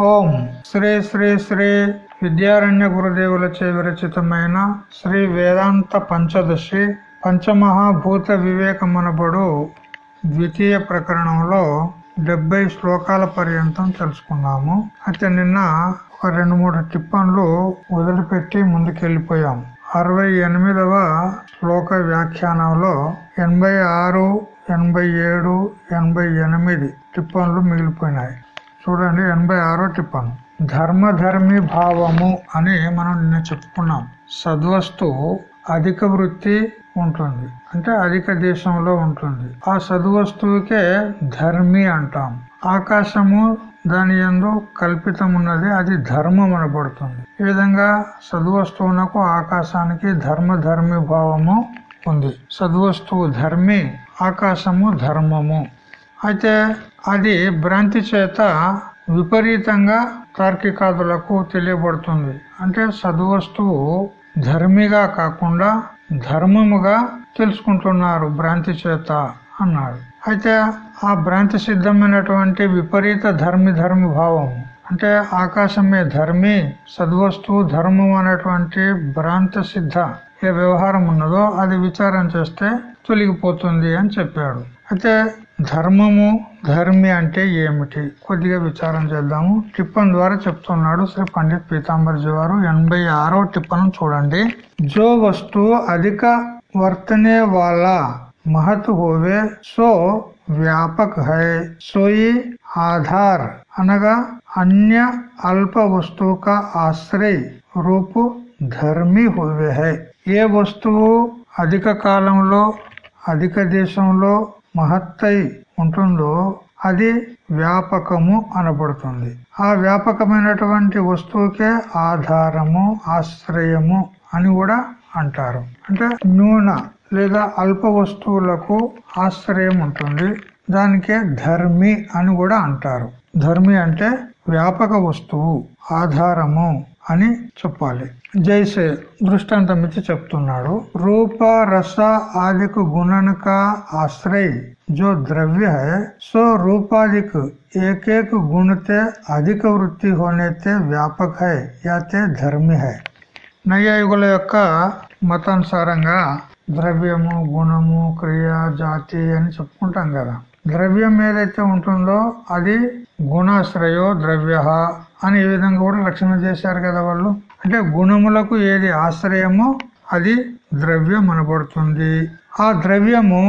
ఓం శ్రీ శ్రీ శ్రీ విద్యారణ్య గురుదేవులచే విరచితమైన శ్రీ వేదాంత పంచదశి పంచమహాభూత వివేకమనబడు ద్వితీయ ప్రకరణంలో డెబ్బై శ్లోకాల పర్యంతం తెలుసుకున్నాము. అయితే నిన్న ఒక రెండు మూడు టిప్పన్లు వదిలిపెట్టి ముందుకెళ్ళిపోయాం అరవై ఎనిమిదవ శ్లోక వ్యాఖ్యానంలో ఎనభై ఆరు ఎనభై ఏడు ఎనభై ఎనిమిది టిప్పన్లు మిగిలిపోయినాయి. చూడండి ఎనభై ఆరో టిప్పన్ ధర్మధర్మి భావము అని మనం నిన్న చెప్పుకున్నాం. సద్వస్తువు అధిక వృత్తి ఉంటుంది. అంటే అధిక దేశంలో ఉంటుంది. ఆ సద్వస్తువుకే ధర్మి అంటాం. ఆకాశము దాని ఎందు కల్పితం ఉన్నది అది ధర్మం అనబడుతుంది. ఈ విధంగా సద్వస్తువునకు ఆకాశానికి ధర్మ ధర్మి భావము ఉంది. సద్వస్తువు ధర్మి ఆకాశము ధర్మము. అయితే అది భ్రాంతి చేత విపరీతంగా తార్కికాదులకు తెలియబడుతుంది. అంటే సద్వస్తువు ధర్మిగా కాకుండా ధర్మముగా తెలుసుకుంటున్నారు భ్రాంతి చేత అన్నాడు. అయితే ఆ భ్రాంతి సిద్ధమైనటువంటి విపరీత ధర్మి ధర్మి భావం అంటే ఆకాశమే ధర్మి సద్వస్తువు ధర్మం అనేటువంటి భ్రాంత సిద్ధ ఏ వ్యవహారం ఉన్నదో అది విచారం చేస్తే తొలగిపోతుంది అని చెప్పాడు. అయితే ధర్మము ధర్మి అంటే ఏమిటి కొద్దిగా విచారం చేద్దాము టిప్పన్ ద్వారా చెప్తున్నాడు శ్రీ పండిత్ పీతాంబర్జీ వారు ఎనభై ఆరో టిప్పన్ చూడండి జో వస్తువు అధిక వర్తనే వాళ్ళ महत होवे సో వ్యాపక్ హై సోయి ఆధార్ అనగా అన్య అల్ప వస్తువు కా ఆశ్రయ రూపు ధర్మి హోవే హై ఏ వస్తువు అధిక కాలంలో అధిక దేశంలో మహత్తై ఉంటుందో అది వ్యాపకము అనబడుతుంది. ఆ వ్యాపకమైనటువంటి వస్తువుకే ఆధారము ఆశ్రయము అని కూడా అంటారు. అంటే న్యూన లేదా అల్ప వస్తువులకు ఆశ్రయం ఉంటుంది. దానికే ధర్మి అని కూడా అంటారు. ధర్మి అంటే వ్యాపక వస్తువు ఆధారము అని చెప్పాలి. జైసే దృష్టాంతం ఇచ్చి చెప్తున్నాడు. రూప రస ఆదికు గుణనక ఆశ్రయ్ జో ద్రవ్య హై సో రూపాదిక్ ఏకేక గుణతే అధిక వృత్తి హోనైతే వ్యాపక హై యాతే ధర్మి హై. నైయాయుగుల యొక్క మతానుసారంగా ద్రవ్యము గుణము క్రియ జాతి అని చెప్పుకుంటాం కదా. ద్రవ్యం ఏదైతే ఉంటుందో అది గుణాశ్రయో ద్రవ్య అని ఈ విధంగా కూడా రక్షణ చేశారు కదా వాళ్ళు. అంటే గుణములకు ఏది ఆశ్రయమో అది ద్రవ్యం అనబడుతుంది ఆ ద్రవ్యము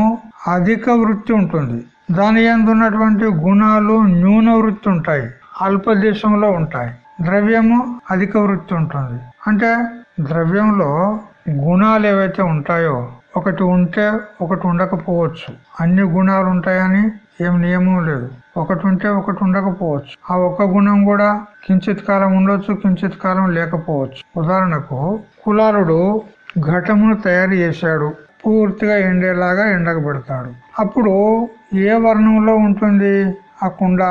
అధిక వృత్తి ఉంటుంది. దాని ఎందున్నటువంటి గుణాలు న్యూన వృత్తి ఉంటాయి. అల్ప దేశంలో ఉంటాయి. ద్రవ్యము అధిక వృత్తి ఉంటుంది. అంటే ద్రవ్యంలో గుణాలు ఏవైతే ఉంటాయో ఒకటి ఉంటే ఒకటి ఉండకపోవచ్చు. అన్ని గుణాలు ఉంటాయని ఏం నియమం లేదు. ఒకటి ఉంటే ఒకటి ఉండకపోవచ్చు. ఆ ఒక గుణం కూడా కించిత్ కాలం ఉండొచ్చు కించిత్ కాలం లేకపోవచ్చు. ఉదాహరణకు కులాలుడు ఘటమును తయారు చేశాడు పూర్తిగా ఎండేలాగా ఎండకబెడతాడు అప్పుడు ఏ వర్ణంలో ఉంటుంది ఆ కుండ?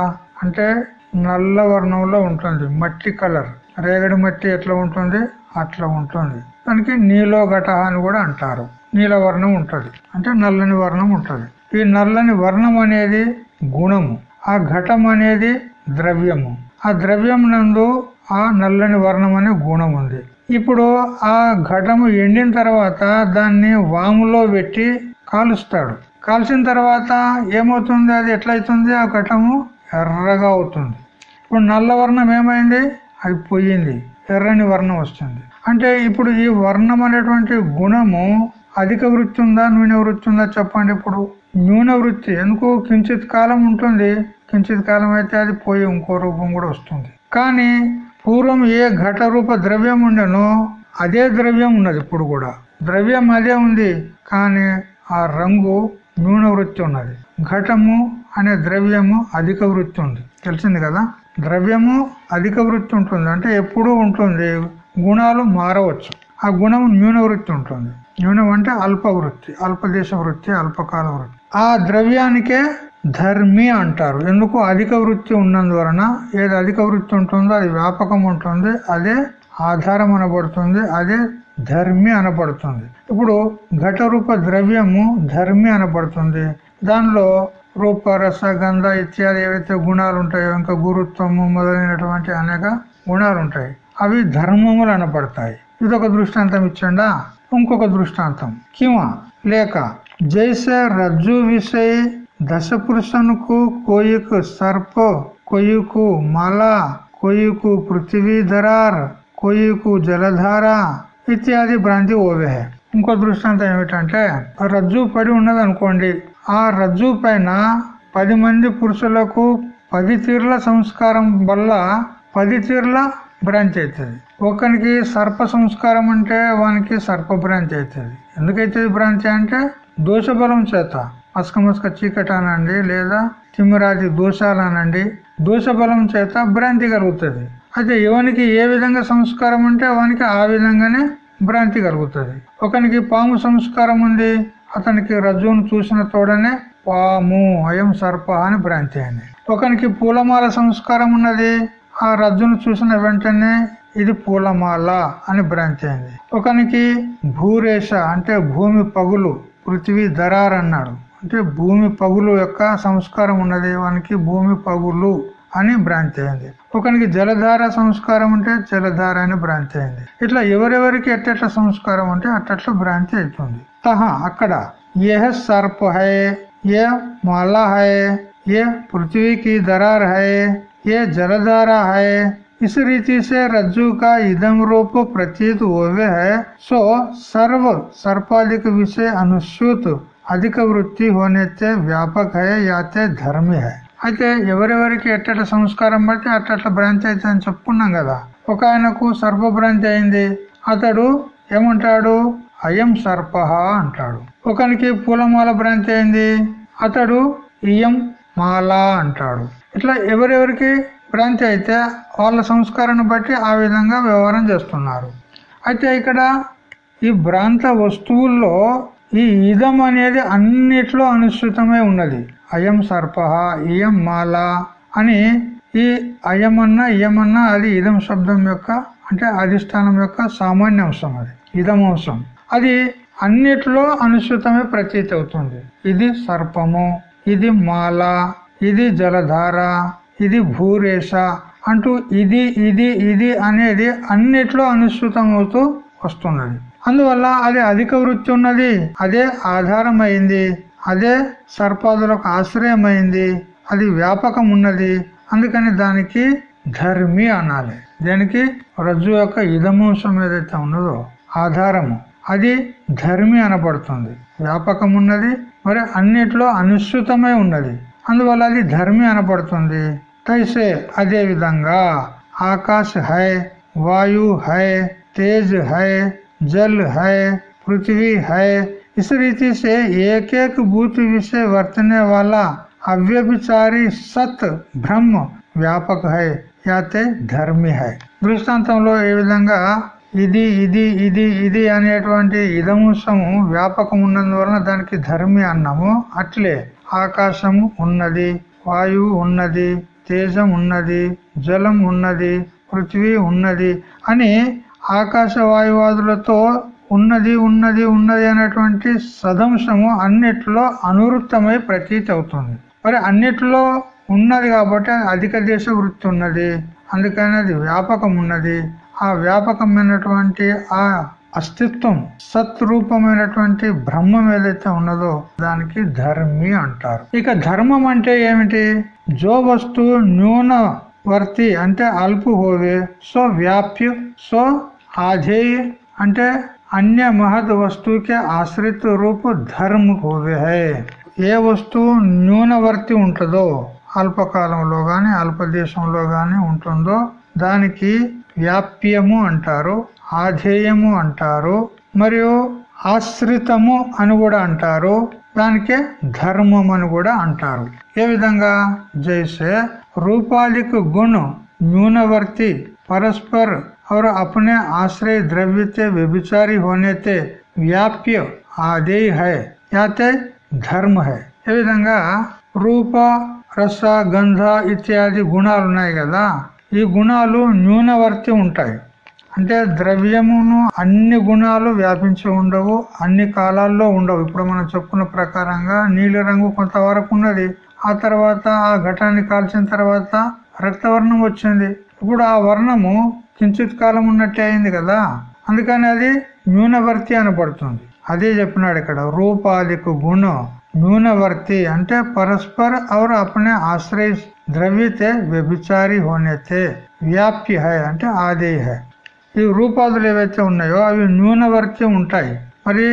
అంటే నల్ల వర్ణంలో ఉంటుంది మట్టి కలర్. రేగడి మట్టి ఎట్లా ఉంటుంది? అట్లా ఉంటుంది. దానికి నీలో ఘట అని కూడా అంటారు. నీల వర్ణం ఉంటుంది. అంటే నల్లని వర్ణం ఉంటుంది. ఈ నల్లని వర్ణం అనేది గుణము. ఆ ఘటం అనేది ద్రవ్యము. ఆ ద్రవ్యం నందు ఆ నల్లని వర్ణం అనే గుణం ఉంది. ఇప్పుడు ఆ ఘటము ఎండిన తర్వాత దాన్ని వాములో పెట్టి కాలుస్తాడు. కాల్చిన తర్వాత ఏమవుతుంది? అది ఎట్లయితుంది? ఆ ఘటము ఎర్రగా అవుతుంది. ఇప్పుడు నల్ల వర్ణం ఏమైంది? అది పోయింది. ఎర్రని వర్ణం వస్తుంది. అంటే ఇప్పుడు ఈ వర్ణం అనేటువంటి గుణము అధిక వృత్తి ఉందా? నూనె వృత్తి ఉందా? చెప్పండి ఇప్పుడు. న్యూన వృత్తి. ఎందుకు కించిత్ కాలం ఉంటుంది. కించిత్ కాలం అయితే అది పోయి ఇంకో రూపం కూడా వస్తుంది. కానీ పూర్వం ఏ ఘట రూప ద్రవ్యం ఉండనో అదే ద్రవ్యం ఉన్నది ఇప్పుడు కూడా. ద్రవ్యం అదే ఉంది. కానీ ఆ రంగు న్యూన వృత్తి ఉన్నది. ఘటము అనే ద్రవ్యము అధిక వృత్తి ఉంది. తెలిసింది కదా? ద్రవ్యము అధిక వృత్తి ఉంటుంది. అంటే ఎప్పుడూ ఉంటుంది. గుణాలు మారవచ్చు. ఆ గుణం న్యూన వృత్తి ఉంటుంది. న్యూనం అంటే అల్ప వృత్తి. అల్పదేశ వృత్తి అల్పకాల వృత్తి. ఆ ద్రవ్యానికే ధర్మి అంటారు. ఎందుకు? అధిక వృత్తి ఉన్నందువలన ఏది అధిక వృత్తి ఉంటుందో అది వ్యాపకం ఉంటుంది అదే ఆధారం అనబడుతుంది అదే ధర్మి అనబడుతుంది. ఇప్పుడు ఘట రూప ద్రవ్యము ధర్మి అనబడుతుంది. దానిలో రూప రస గంధ ఇత్యాది ఏవైతే గుణాలు ఉంటాయో ఇంకా గురుత్వము మొదలైనటువంటి అనేక గుణాలు ఉంటాయి. అవి ధర్మములు అనబడతాయి. ఇదొక దృష్టాంతం ఇచ్చండా? ఇంకొక దృష్టాంతం. కిమా లేక జైసే రజ్జు విషయ దశ పురుషనుకు కోయికు సర్ప కొయ్యకు మల కొయ్యుకు పృథివీ ధరార్ జలధార ఇత్యాది భ్రాంతి ఓవే ఇంకో దృష్టాంతం ఏమిటంటే రజ్జు పడి ఉన్నది అనుకోండి ఆ రజ్జు పైన పది మంది పురుషులకు పది తీర్ల సంస్కారం వల్ల పది తీర్ల బ్రాంచ్ అవుతుంది ఒకనికి సర్ప సంస్కారం అంటే వానికి సర్ప బ్రాంచ్ అవుతుంది ఎందుకైతుంది బ్రాంచ్ అంటే దోషబలం చేత అస్కమస్క చీకటానండి చీకటి అనండి లేదా తిమ్మిరాది దోషాలు అనండి దోషబలం చేత భ్రాంతి కలుగుతుంది. అయితే ఎవనికి ఏ విధంగా సంస్కారం ఉంటే వానికి ఆ విధంగానే భ్రాంతి కలుగుతుంది. ఒకనికి పాము సంస్కారం ఉంది అతనికి రజ్జును చూసిన తోడనే పాము అయం సర్ప అని భ్రాంతి అయింది ఒకనికి పూలమాల సంస్కారం ఉన్నది ఆ రజ్జును చూసిన వెంటనే ఇది పూలమాల అని భ్రాంతి అయింది ఒకనికి భూరేష అంటే భూమి పగులు పృథ్వీ ధరార్ అన్నాడు. అంటే భూమి పగులు యొక్క సంస్కారం ఉన్నది వానికి భూమి పగులు అని భ్రాంతి అయింది. ఒకనికి జలధార సంస్కారం ఉంటే జలధార అని భ్రాంతి అయింది. ఇట్లా ఎవరెవరికి ఎట్టట్ల సంస్కారం ఉంటే అట్టట్ల భ్రాంతి అవుతుంది. తహా అక్కడ ఏ సర్ప హై ఏ మాల హై ఏ పృథ్వీకి దరార్ హై ఏ జలధార హై इस रीति से रज्जु का इदम रूप प्रतीत होवे है सो सर्व सर्पाधिक विषय अनुसूत అధిక వృత్తి హోనైతే వ్యాపక హై యాతే ధర్మి హై అయితే ఎవరెవరికి ఎట్టట సంస్కారం బట్టి అట్ట భ్రాంతి అయితే అని చెప్పుకున్నాం కదా ఒక ఆయనకు సర్ప భ్రాంతి అయింది అతడు ఏమంటాడు అయం సర్ప అంటాడు ఒకనికి పూలమాల భ్రాంతి అయింది అతడు ఇయం మాల అంటాడు ఇట్లా ఎవరెవరికి భ్రాంతి అయితే వాళ్ళ సంస్కారాన్ని బట్టి ఆ విధంగా వ్యవహారం చేస్తున్నారు. అయితే ఇక్కడ ఈ భ్రాంత వస్తువుల్లో ఈ ఇదం అనేది అన్నిట్లో అనుసృతమై ఉన్నది. అయం సర్ప ఇయం మాల అని ఈ అయమన్నా ఇయమన్నా అది ఇదం శబ్దం యొక్క అంటే అధిష్టానం యొక్క సామాన్య అంశం అది ఇదం అంశం. అది అన్నిట్లో అనుసృతమే ప్రతీతి అవుతుంది. ఇది సర్పము ఇది మాల ఇది జలధార ఇది భూరేష అంటూ ఇది ఇది ఇది అనేది అన్నిట్లో అనుసృతం అవుతూ వస్తున్నది. అందువల్ల అది అధిక వృత్తి ఉన్నది అదే ఆధారమైంది అదే సర్పాదులకు ఆశ్రయమైంది అది వ్యాపకం ఉన్నది అందుకని దానికి ధర్మి అనాలి. దానికి? రజ్జు యొక్క ఇదమంశం ఏదైతే ఉన్నదో ఆధారము. అది ధర్మి అనబడుతుంది. వ్యాపకం ఉన్నది మరి అన్నిట్లో అనుసృతమై ఉన్నది. అందువల్ల అది ధర్మి అనబడుతుంది. తైసే అదే విధంగా ఆకాశ హై వాయు హై तेज है जल है पृथ्वी है इस रीति से एक एक भूत विषय वर्तने वाला అవ్యభిచారి సత్ బ్రహ్మ వ్యాపక హై యాతే ధర్మి హై దృష్టాంతంలో ఏ విధంగా ఇది ఇది ఇది ఇది అనేటువంటి ఇదముంశము వ్యాపకం ఉన్నందువలన దానికి ధర్మి అన్నాము అట్లే ఆకాశము ఉన్నది వాయువు ఉన్నది తేజం ఉన్నది జలం ఉన్నది పృథ్వీ ఉన్నది అని ఆకాశ వాయువాదులతో ఉన్నది ఉన్నది ఉన్నది అనేటువంటి సదంశము అన్నిట్లో అనువృత్తమై ప్రతీతి అవుతుంది. మరి అన్నిట్లో ఉన్నది కాబట్టి అధిక దేశ వృత్తి ఉన్నది అందుకని అది వ్యాపకం ఉన్నది. ఆ వ్యాపకమైనటువంటి ఆ అస్తిత్వం సత్రూపమైనటువంటి బ్రహ్మం ఏదైతే ఉన్నదో దానికి ధర్మి అంటారు. ఇక ధర్మం అంటే ఏమిటి? జో వస్తువు న్యూన వర్తి అంటే అల్పు హోవే సో వ్యాప్య సో ఆధేయ అంటే అన్య మహద్ వస్తువుకే ఆశ్రిత రూపు ధర్మ హోవే హై. ఏ వస్తువు న్యూనవర్తి ఉంటుందో అల్పకాలంలో గాని అల్పదేశంలో గాని ఉంటుందో దానికి వ్యాప్యము అంటారు. ఆధేయము అంటారు మరియు ఆశ్రితము అని కూడా అంటారు దానికే ధర్మం అని కూడా అంటారు ఏ విధంగా జైసే रूपालिक गुण न्यूनवर्ती परस्पर और अपने आश्रय द्रव्य से व्यभिचारी होने से వ్యాప్య ఆదేయ హై యాతే ధర్మ హై ఏ విధంగా రూప రస గంధ ఇత్యాది గుణాలు ఉన్నాయి కదా ఈ గుణాలు న్యూనవర్తి ఉంటాయి అంటే ద్రవ్యమును అన్ని గుణాలు వ్యాపించి ఉండవు అన్ని కాలాల్లో ఉండవు ఇప్పుడు మనం చెప్పుకున్న ప్రకారంగా నీలి రంగు కొంతవరకు ఉన్నది ఆ తర్వాత ఆ ఘటాన్ని కాల్చిన తర్వాత రక్తవర్ణం వచ్చింది ఇప్పుడు ఆ వర్ణము కించిత్ కాలం ఉన్నట్టే అయింది కదా అందుకని అది న్యూనవర్తి అనబడుతుంది అదే చెప్పినాడు ఇక్కడ రూపాదికు గుణం न्यूनवर्ती అంటే పరస్పర और अपने आश्रय द्रव्य తే వ్యభిచారి होने తే వ్యాప్య హై అంటే ఆదేయ హై ఈ రూపాదులు ఏవైతే ఉన్నాయో అవి న్యూనవర్తి ఉంటాయి. మరి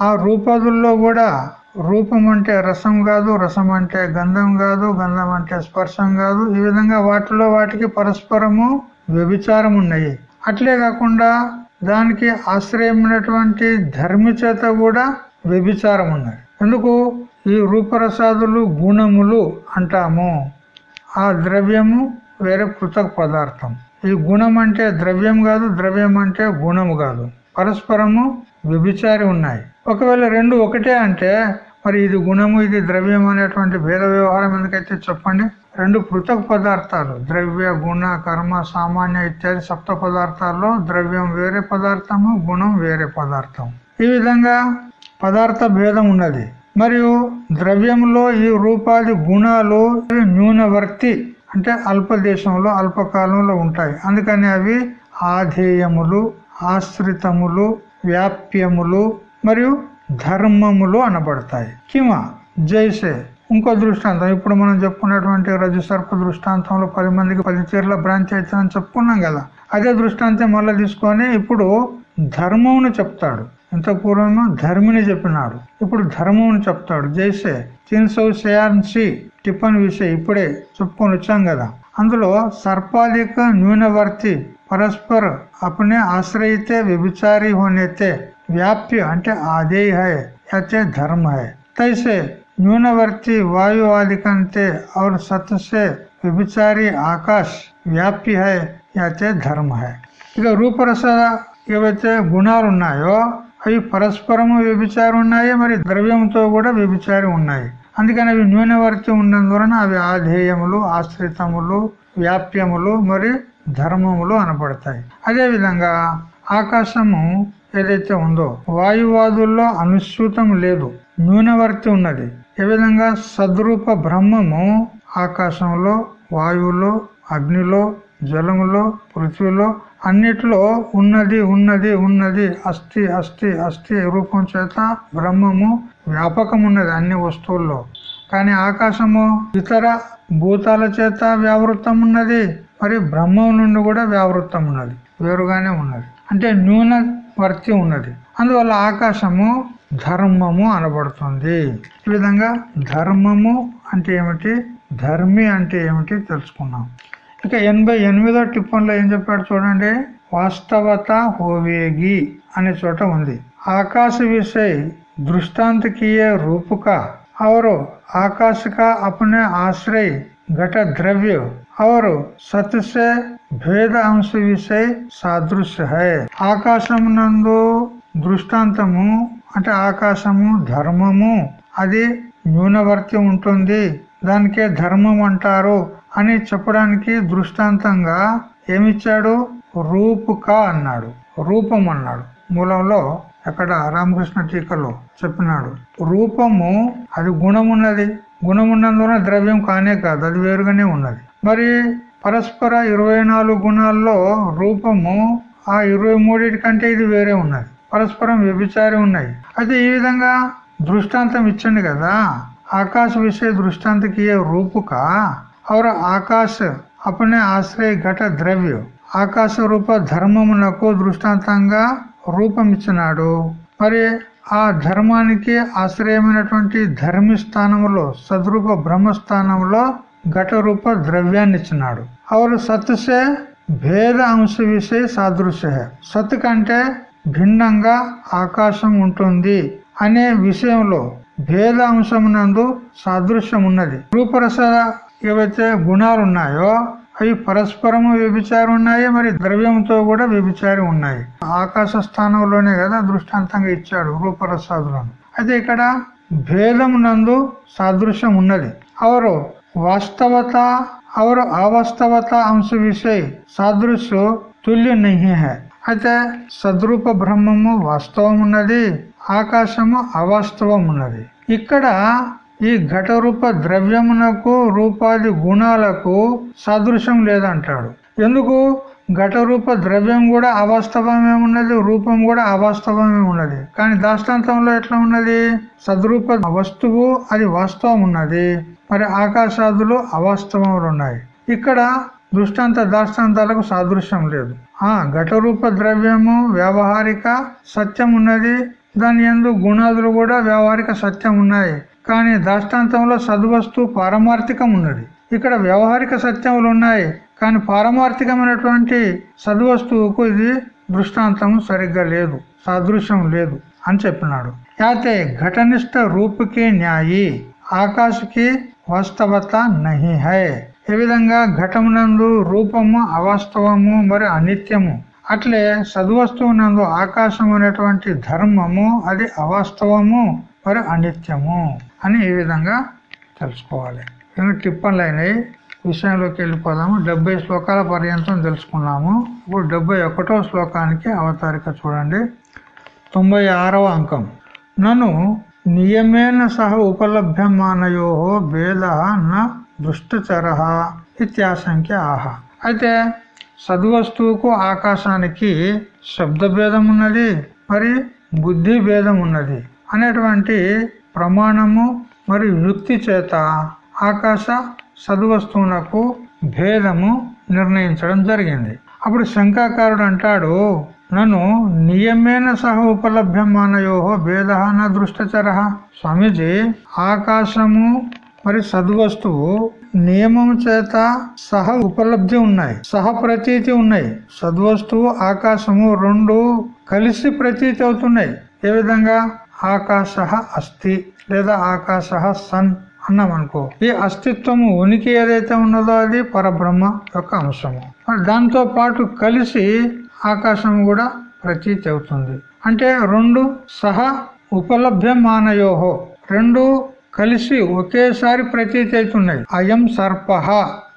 ఆ రూపాదుల్లో కూడా రూపం అంటే రసం కాదు రసం అంటే గంధం కాదు గంధం అంటే స్పర్శం కాదు. ఈ విధంగా వాటిలో వాటికి పరస్పరము వ్యభిచారం ఉన్నాయి. అట్లే కాకుండా దానికి ఆశ్రయమైనటువంటి ధర్మి చేత కూడా వ్యభిచారం ఉన్నది ఎందుకు? ఈ రూపరసాదులు గుణములు అంటాము. ఆ ద్రవ్యము వేరే పృథక్ పదార్థం. ఈ గుణం అంటే ద్రవ్యం కాదు ద్రవ్యం అంటే గుణము కాదు. పరస్పరము వ్యభిచారి ఉన్నాయి. ఒకవేళ రెండు ఒకటే అంటే మరి ఇది గుణము ఇది ద్రవ్యం అనేటువంటి భేద వ్యవహారం ఎందుకైతే చెప్పండి? రెండు పృథక్ పదార్థాలు ద్రవ్య గుణ కర్మ సామాన్య ఇత్యాది సప్త పదార్థాల్లో ద్రవ్యం వేరే పదార్థము గుణం వేరే పదార్థం. ఈ విధంగా పదార్థ భేదం ఉన్నది. మరియు ద్రవ్యంలో ఈ రూపాది గుణాలు న్యూనవర్తి అంటే అల్ప దేశంలో అల్పకాలంలో ఉంటాయి. అందుకని అవి ఆధేయములు ఆశ్రితములు వ్యాప్యములు మరియు ధర్మములు అనబడతాయి. కిమా జైసే ఇంకో దృష్టాంతం. ఇప్పుడు మనం చెప్పుకున్నటువంటి రజు సర్ప దృష్టాంతంలో పది మందికి పది చీరల బ్రాంచ్ అవుతుందని చెప్పుకున్నాం కదా. అదే దృష్టాంతం మళ్ళీ తీసుకొని ఇప్పుడు ధర్మమును చెప్తాడు. ఇంత పూర్వము ధర్మిని చెప్పినాడు. ఇప్పుడు ధర్మమును చెప్తాడు. జైసే తిన్ సౌ సి టిప్పన్ విషయ ఇప్పుడే చెప్పుకొని వచ్చాం కదా అందులో సర్పాధిక న్యూనవర్తి పరస్పర అపనే ఆశ్రయితే వ్యభిచారి హోనేతే వ్యాప్య అంటే ఆదేయ హై అయితే ధర్మ హై తైసే న్యూనవర్తి వాయు ఆది కంటే और सत्य से వ్యభిచారి ఆకాశ్ వ్యాప్య హై అయితే ధర్మ హై ఇక రూపరస ఏవైతే గుణాలు ఉన్నాయో అవి పరస్పరము వ్యభిచారం ఉన్నాయి మరి ద్రవ్యంతో కూడా వ్యభిచారం ఉన్నాయి అందుకని అవి న్యూనవర్తి ఉన్నందువలన అవి ఆధేయములు ఆశ్రితములు వ్యాప్యములు మరి ధర్మములు అనబడతాయి. అదే విధంగా ఆకాశము ఏదైతే ఉందో వాయువాదుల్లో అనుసూతం లేదు న్యూనవర్తి ఉన్నది. ఏ విధంగా? సద్రూప బ్రహ్మము ఆకాశంలో వాయువులో అగ్నిలో జలములో పృథ్వీలో అన్నిట్లో ఉన్నది ఉన్నది ఉన్నది అస్థి అస్థి అస్థి రూపం చేత బ్రహ్మము వ్యాపకం ఉన్నది అన్ని వస్తువుల్లో. కానీ ఆకాశము ఇతర భూతాల చేత వ్యావృత్తం ఉన్నది మరి బ్రహ్మం నుండి కూడా వ్యావృత్తం ఉన్నది వేరుగానే ఉన్నది. అంటే న్యూన వర్తి ఉన్నది. అందువల్ల ఆకాశము ధర్మము అనబడుతుంది. ఈ విధంగా ధర్మము అంటే ఏమిటి? ధర్మి అంటే ఏమిటి? తెలుసుకున్నాం ఇక ఎనభై ఎనిమిదో టిప్పన్లో ఏం చెప్పాడు చూడండి వాస్తవత హోవేగి అనే చోట ఉంది ఆకాశ విషయ दृष्टांत किए रूप का और आकाश का अपने आश्रय घट द्रव्य और सत्य से భేద అంశ విషయ సాదృశ్య హై ఆకాశం నందు దృష్టాంతము అంటే ఆకాశము ధర్మము అది న్యూనవర్తి ఉంటుంది దానికే ధర్మం అంటారు అని చెప్పడానికి దృష్టాంతంగా ఏమిచ్చాడు? రూపుక అన్నాడు. రూపం అన్నాడు. మూలంలో అక్కడ రామకృష్ణ టీకలో చెప్పినాడు. రూపము అది గుణమున్నది. గుణమున్నందున ద్రవ్యం కానే కాదు అది వేరుగానే ఉన్నది. మరి పరస్పర ఇరవై గుణాల్లో రూపము ఆ ఇరవై మూడింటి కంటే ఇది వేరే ఉన్నది. పరస్పరం వ్యభిచారి ఉన్నాయి అయితే ఈ విధంగా దృష్టాంతం ఇచ్చండి కదా. ఆకాశ విషయ దృష్టాంతకి రూపుక? और ఆకాశ అపనే ఆశ్రయ ఘట ద్రవ్యం ఆకాశ రూప ధర్మమునకు దృష్టాంతంగా రూపం ఇచ్చినాడు మరి ఆ ధర్మానికి ఆశ్రయమైనటువంటి ధర్మి స్థానంలో సద్రూప బ్రహ్మస్థానంలో ఘట రూప ద్రవ్యాన్ని ఇచ్చినాడు అవరు సత్సే భేద అంశ విషయ సాదృశ్య సత్ కంటే భిన్నంగా ఆకాశం ఉంటుంది అనే విషయంలో భేద అంశమునందు సాదృశ్యం ఉన్నది రూపరస ఏవైతే గుణాలు ఉన్నాయో అవి పరస్పరము వ్యభిచారం ఉన్నాయి మరి ద్రవ్యంతో కూడా వ్యభిచారం ఉన్నాయి. ఆకాశ స్థానంలోనే కదా దృష్టాంతంగా ఇచ్చాడు రూపరసాదులను. అయితే ఇక్కడ భేదం నందు సాదృశ్యం ఉన్నది. అవరు వాస్తవత అవరు అవాస్తవత అంశ విషయ సాదృశ్య తుల్య నహి అయితే సద్రూప బ్రహ్మము వాస్తవం ఉన్నది ఆకాశము అవాస్తవం ఉన్నది ఇక్కడ ఈ ఘటరూప ద్రవ్యమునకు రూపాది గుణాలకు సాదృశ్యం లేదంటాడు. ఎందుకు? ఘటరూప ద్రవ్యం కూడా అవాస్తవమే ఉన్నది రూపం కూడా అవాస్తవమే ఉన్నది. కానీ దాష్టాంతంలో ఎట్లా ఉన్నది? సద్రూప వస్తువు అది వాస్తవం ఉన్నది. మరి ఆకాశాదులు అవాస్తవములు ఉన్నాయి. ఇక్కడ దృష్టాంత దాష్టాంతాలకు సాదృశ్యం లేదు. ఆ ఘటరూప ద్రవ్యము వ్యావహారిక సత్యం ఉన్నది. దాని ఎందు గుణాదులు కూడా వ్యావహారిక సత్యం ఉన్నాయి. కానీ దాష్టాంతంలో సద్వస్తు పారమార్థికం ఉన్నది ఇక్కడ వ్యవహారిక సత్యములు ఉన్నాయి కానీ పారమార్థికమైనటువంటి సద్వస్తువుకు ఇది దృష్టాంతం సరిగ్గా లేదు సాదృశ్యం లేదు అని చెప్పినాడు. అయితే ఘటనిష్ట రూపుకి న్యాయి ఆకాశకి వాస్తవత నహి హై. ఈ విధంగా ఘటమునందు రూపము అవాస్తవము మరి అనిత్యము అట్లే సద్వస్తువునందు ఆకాశం అనేటువంటి ధర్మము అది అవాస్తవము మరి అనిత్యము. అని ఈ విధంగా తెలుసుకోవాలి. టిప్పన్లు అయినాయి? విషయంలోకి వెళ్ళిపోదాము. డెబ్బై శ్లోకాల పర్యంతం తెలుసుకున్నాము. ఇప్పుడు డెబ్బై ఒకటో శ్లోకానికి అవతారిక చూడండి. తొంభై ఆరవ అంకం. నన్ను నియమేన సహ ఉపలభ్యమానయో భేద న దృష్టచర ఇత్యాశంక్య ఆహ. అయితే సద్వస్తువుకు ఆకాశానికి శబ్ద భేదం ఉన్నది మరి బుద్ధి భేదం ఉన్నది అనేటువంటి ప్రమాణము మరి యుక్తి చేత ఆకాశ సద్వస్తువునకు భేదము నిర్ణయించడం జరిగింది. అప్పుడు శంకాకారుడు అంటాడు నన్ను నియమేన సహ ఉపలభ్యమానయో భేద నా దృష్టచర. స్వామీజీ ఆకాశము మరి సద్వస్తువు నియమం చేత సహ ఉపలబ్ధి ఉన్నాయి సహ ప్రతీతి ఉన్నాయి. సద్వస్తువు ఆకాశము రెండు కలిసి ప్రతీతి అవుతున్నాయి. ఏ విధంగా? ఆకాశ అస్థి లేదా ఆకాశ సన్ అన్నాం అనుకో ఈ అస్తిత్వము ఉనికి ఏదైతే ఉన్నదో అది పరబ్రహ్మ యొక్క అంశము. మరి దాంతో పాటు కలిసి ఆకాశం కూడా ప్రతీతి అవుతుంది. అంటే రెండు సహ ఉపలభ్యమానయోహో రెండు కలిసి ఒకేసారి ప్రతీతి అవుతున్నాయి. అయం సర్ప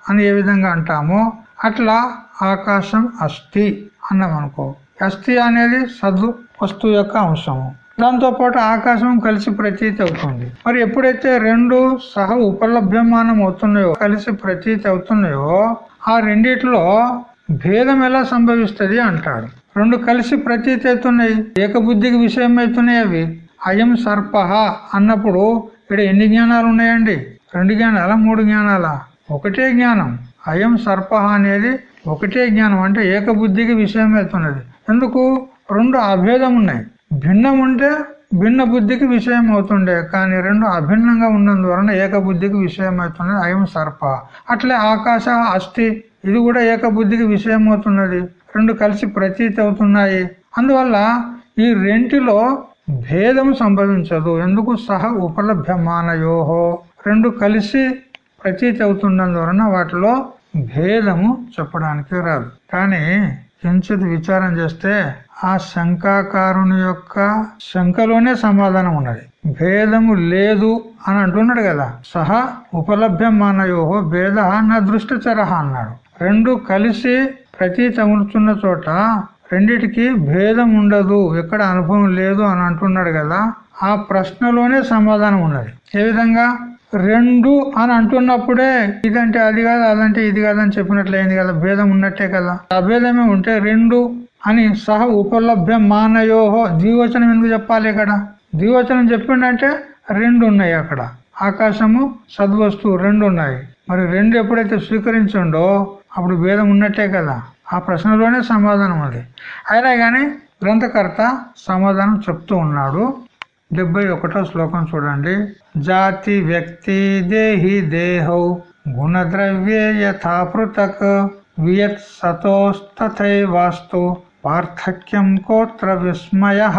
అని ఏ విధంగా అంటామో అట్లా ఆకాశం అస్థి అన్నాం అనుకో అస్థి అనేది సద్దు వస్తువు యొక్క అంశము. దాంతో పాటు ఆకాశం కలిసి ప్రతీతి అవుతుంది. మరి ఎప్పుడైతే రెండు సహ ఉపలభ్యమానం అవుతున్నాయో కలిసి ప్రతీతి అవుతున్నాయో ఆ రెండిట్లో భేదం ఎలా సంభవిస్తుంది అంటాడు రెండు కలిసి ప్రతీతి అవుతున్నాయి. ఏకబుద్ధికి విషయం అవుతున్నాయి అవి. అయం సర్ప అన్నప్పుడు ఇక్కడ ఎన్ని జ్ఞానాలు ఉన్నాయండి? రెండు జ్ఞానాల? మూడు జ్ఞానాల? ఒకటే జ్ఞానం. అయం సర్ప అనేది ఒకటే జ్ఞానం. అంటే ఏకబుద్ధికి విషయం అవుతున్నది. ఎందుకు? రెండు అభేదం ఉన్నాయి. భిన్నం ఉంటే భిన్న బుద్ధికి విషయం అవుతుండే కానీ రెండు అభిన్నంగా ఉన్నందువలన ఏకబుద్ధికి విషయం అవుతున్నది అయం సర్ప. అట్లే ఆకాశ అస్థి ఇది కూడా ఏక బుద్ధికి విషయం అవుతున్నది రెండు కలిసి ప్రతీతి అవుతున్నాయి. అందువల్ల ఈ రెంటిలో భేదం సంభవించదు. ఎందుకు? సహ ఉపలభ్యమానయోహో రెండు కలిసి ప్రతీతి అవుతున్నందువలన వాటిలో భేదము చెప్పడానికి రాదు. కానీ కించిత్ విచారం చేస్తే ఆ శంకాకారుని యొక్క శంకలోనే సమాధానం ఉన్నది. భేదము లేదు అని అంటున్నాడు కదా. సహా ఉపలభ్యమానయోహో భేద నా దృష్టిచర అన్నాడు. రెండు కలిసి ప్రతీతములుతున్న చోట రెండిటికి భేదం ఉండదు ఎక్కడ అనుభవం లేదు అని అంటున్నాడు కదా. ఆ ప్రశ్నలోనే సమాధానం ఉన్నది. ఏ విధంగా? రెండు అని అంటున్నప్పుడే ఇదంటే అది కాదు అదంటే ఇది కాదని చెప్పినట్లయింది కదా. భేదం ఉన్నట్టే కదా. అభేదమే ఉంటే రెండు అని సహ ఉపలభ్యం మానయోహో ద్వివచనం ఎందుకు చెప్పాలి ఇక్కడ? ద్వివచనం చెప్పిండంటే రెండు ఉన్నాయి అక్కడ. ఆకాశము సద్వస్తువు రెండు ఉన్నాయి. మరి రెండు ఎప్పుడైతే స్వీకరించుండో అప్పుడు భేదం ఉన్నట్టే కదా. ఆ ప్రశ్నలోనే సమాధానం అది. అయినా కానీ గ్రంథకర్త సమాధానం చెప్తూ ఉన్నాడు. డెబ్బై ఒకటో శ్లోకం చూడండి. జాతి వ్యక్తి దేహి దేహౌ గుణద్రవ్యే యథా పృథక్ వియత్ సతోస్తథైవాస్తు పార్థక్యం కోత్ర విస్మయ.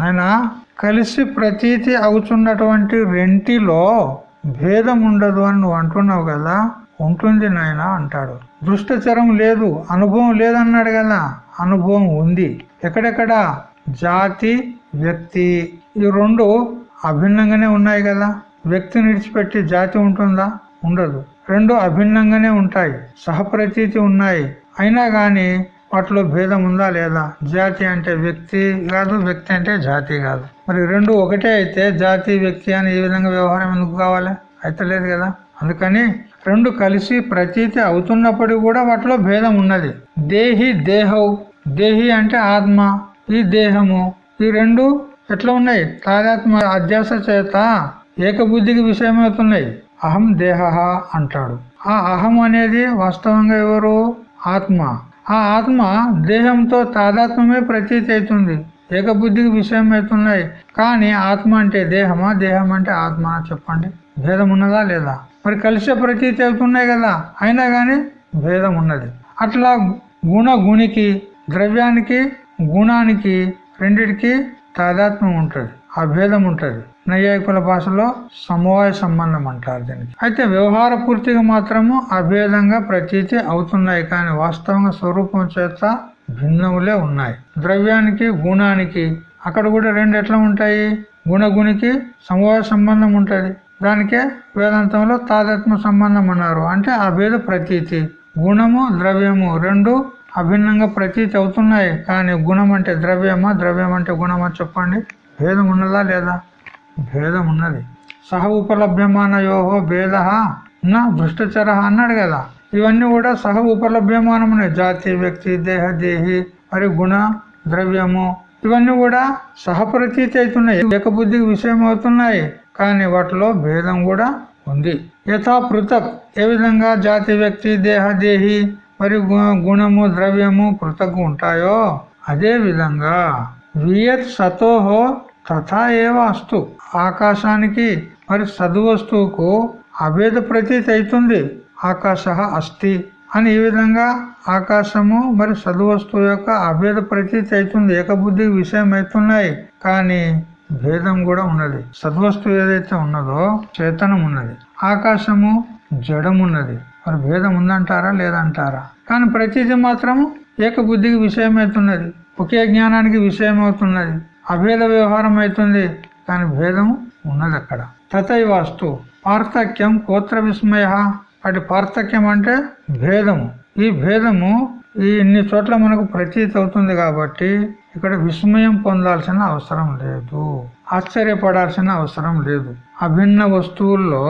నైనా కలిసి ప్రతీతి అవుతున్నటువంటి రెంటిలో భేదం ఉండదు అని నువ్వు అంటున్నావు కదా? ఉంటుంది నాయన అంటాడు. దృష్టచరం లేదు అనుభవం లేదన్నాడు కదా? అనుభవం ఉంది. ఎక్కడెక్కడ? జాతి వ్యక్తి ఈ రెండు అభిన్నంగానే ఉన్నాయి కదా? వ్యక్తిని విడిచిపెట్టి జాతి ఉంటుందా? ఉండదు. రెండు అభిన్నంగానే ఉంటాయి. సహప్రతీతి ఉన్నాయి. అయినా గాని వాటిలో భేదం ఉందా లేదా? జాతి అంటే వ్యక్తి కాదు వ్యక్తి అంటే జాతి కాదు. మరి రెండు ఒకటే అయితే జాతి వ్యక్తి అని ఈ విధంగా వ్యవహారం ఎందుకు కావాలి? అయితే లేదు కదా? అందుకని రెండు కలిసి ప్రతీతి అవుతున్నప్పటికీ కూడా వాటిలో భేదం ఉన్నది. దేహి దేహవు దేహి అంటే ఆత్మ. ఈ దేహము ఈ రెండు ఎట్లా ఉన్నాయి? తాదాత్మ అధ్యాస చేత ఏకబుద్ధికి విషయమవుతున్నాయి. అహం దేహ అంటాడు. ఆ అహం అనేది వాస్తవంగా ఎవరు? ఆత్మ. ఆ ఆత్మ దేహంతో తాదాత్మ్యమే ప్రతీతి అవుతుంది. ఏకబుద్ధికి విషయం అవుతున్నాయి కానీ ఆత్మ అంటే దేహమా? దేహం అంటే ఆత్మ చెప్పండి. భేదం ఉన్నదా లేదా? మరి కలిసే ప్రతీతి అవుతున్నాయి కదా. అయినా గాని భేదం ఉన్నది. అట్లా గుణ గుణికి ద్రవ్యానికి గుణానికి రెండిటికి తాదాత్మ్యం ఉంటుంది అభేదం ఉంటుంది. నైయాయికుల భాషలో సమవాయ సంబంధం అంటారు దీనికి. అయితే వ్యవహార పూర్తిగా మాత్రము అభేదంగా ప్రతీతి అవుతున్నాయి కానీ వాస్తవంగా స్వరూపం చేత భిన్నములే ఉన్నాయి. ద్రవ్యానికి గుణానికి అక్కడ కూడా రెండు ఎట్లా ఉంటాయి? గుణగునికి సమవాయ సంబంధం ఉంటుంది. దానికే వేదాంతంలో తాదాత్మ సంబంధం అన్నారు. అంటే అభేద ప్రతీతి. గుణము ద్రవ్యము రెండు అభిన్నంగా ప్రతీతి అవుతున్నాయి. కానీ గుణం అంటే ద్రవ్యమా? ద్రవ్యం అంటే గుణమా చెప్పండి. భేదం ఉన్నదా లేదా? భేదం ఉన్నది. సహ ఉపలభ్యమాన యోహో భేద నా దుష్టచర అన్నాడు కదా. ఇవన్నీ కూడా సహ ఉపలభ్యమానమునే. జాతి వ్యక్తి దేహ దేహి మరి గుణ ద్రవ్యము. ఇవన్నీ కూడా సహప్రతీతి అవుతున్నాయి. ఏకబుద్ధికి విషయం అవుతున్నాయి. కానీ వాటిలో భేదం కూడా ఉంది. యథా పృథక్ ఏ విధంగా? జాతి వ్యక్తి దేహ దేహి. మరి గుణము ద్రవ్యము పృథక్ ఉంటాయో? అదే విధంగా వియత్ సతోహో తథా ఏవ అస్తు. ఆకాశానికి మరి సద్వస్తువుకు అభేద ప్రతీతి అవుతుంది ఆకాశ అస్థి అని ఈ విధంగా ఆకాశము మరి సద్వస్తువు యొక్క అభేద ప్రతీతి అవుతుంది ఏకబుద్ధి విషయం అవుతున్నాయి. కానీ భేదం కూడా ఉన్నది. సద్వస్తువు ఏదైతే ఉన్నదో చేతనం ఉన్నది. ఆకాశము జడమున్నది. మరి భేదం ఉందంటారా లేదంటారా? కానీ ప్రతిదీ మాత్రము ఏకబుద్ధికి విషయమవుతున్నది ఒకే జ్ఞానానికి విషయం అవుతున్నది అభేద వ్యవహారం అవుతుంది కానీ భేదం ఉన్నది అక్కడ తథైవాస్తు పార్థక్యం కోత్ర విస్మయ. అటు పార్థక్యం అంటే భేదము. ఈ భేదము ఈ ఇన్ని చోట్ల మనకు ప్రతీతి అవుతుంది కాబట్టి ఇక్కడ విస్మయం పొందాల్సిన అవసరం లేదు. ఆశ్చర్యపడాల్సిన అవసరం లేదు. అభిన్న వస్తువుల్లో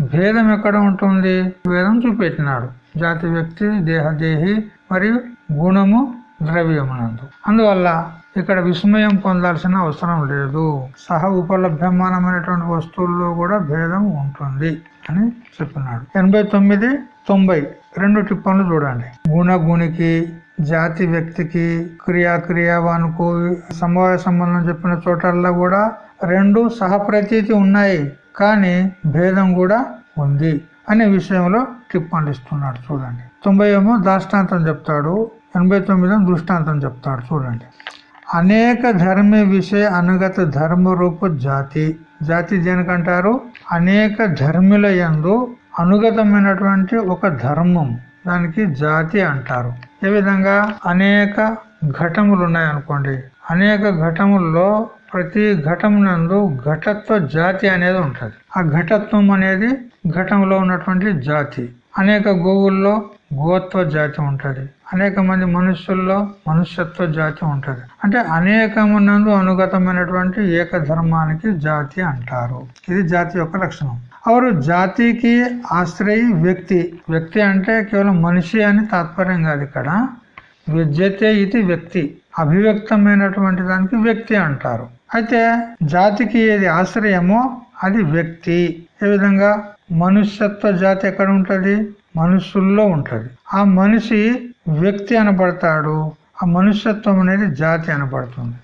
భేదం ఎక్కడ ఉంటుంది? భేదం చూపెట్టినాడు. జాతి వ్యక్తి దేహదేహి మరియు గుణము ద్రవ్యమునందు. అందువల్ల ఇక్కడ విస్మయం పొందాల్సిన అవసరం లేదు. సహ ఉపలభ్యమానమైనటువంటి వస్తువుల్లో కూడా భేదం ఉంటుంది అని చెప్పినాడు. ఎనభై తొమ్మిది తొంభై రెండు టిప్పన్లు చూడండి. గుణ గుణికి జాతి వ్యక్తికి క్రియా క్రియావానుకు సమవాయ సంబంధం చెప్పిన చోటల్లో కూడా రెండు సహప్రతీతి ఉన్నాయి కానీ భేదం కూడా ఉంది అనే విషయంలో టిప్పండి ఇస్తున్నాడు చూడండి. తొంభై ఏమో దాష్టాంతం చెప్తాడు ఎనభై తొమ్మిది దృష్టాంతం చెప్తాడు. చూడండి. అనేక ధర్మ విషయ అనుగత ధర్మ రూప జాతి. జాతి దేనికంటారు? అనేక ధర్మిల యందు అనుగతమైనటువంటి ఒక ధర్మం. దానికి జాతి అంటారు. ఏ విధంగా? అనేక ఘటములు ఉన్నాయనుకోండి అనేక ఘటముల్లో ప్రతి ఘటం నందు ఘటత్వ జాతి అనేది ఉంటుంది. ఆ ఘటత్వం అనేది ఘటంలో ఉన్నటువంటి జాతి. అనేక గోవుల్లో గోత్వ జాతి ఉంటుంది. అనేక మంది మనుషుల్లో మనుష్యత్వ జాతి ఉంటుంది. అంటే అనేకమునందు అనుగతమైనటువంటి ఏక ధర్మానికి జాతి అంటారు. ఇది జాతి యొక్క లక్షణం. అవరు జాతికి ఆశ్రయి వ్యక్తి. వ్యక్తి అంటే కేవలం మనిషి అని తాత్పర్యం కాదు ఇక్కడ. విద్యతే ఇది వ్యక్తి. అభివ్యక్తమైనటువంటి దానికి వ్యక్తి అంటారు. అయితే జాతికి ఏది ఆశ్రయమో అది వ్యక్తి. ఏ విధంగా? మనుష్యత్వ జాతి ఎక్కడ ఉంటది? మనుషుల్లో ఉంటది. ఆ మనిషి వ్యక్తి అనబడతాడు. ఆ మనుష్యత్వం అనేది జాతి అనబడుతుంది.